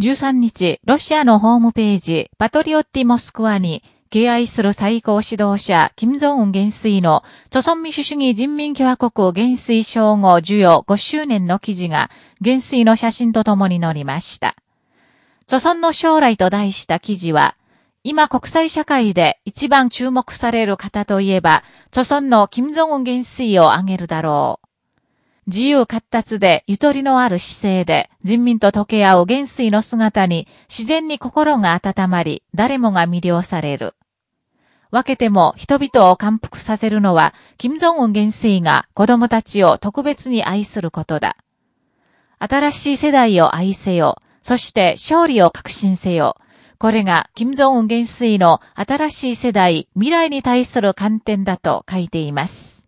13日、ロシアのホームページ、パトリオッティモスクワに、敬愛する最高指導者、金正恩元帥の、朝鮮民主主義人民共和国元帥称号授与5周年の記事が、元帥の写真とともに載りました。朝鮮の将来と題した記事は、今国際社会で一番注目される方といえば、朝鮮の金正恩元帥を挙げるだろう。自由活達でゆとりのある姿勢で人民と溶け合う元帥の姿に自然に心が温まり、誰もが魅了される。分けても人々を感服させるのは、金正恩元帥が子供たちを特別に愛することだ。新しい世代を愛せよ。そして勝利を確信せよ。これが金正恩元帥の新しい世代、未来に対する観点だと書いています。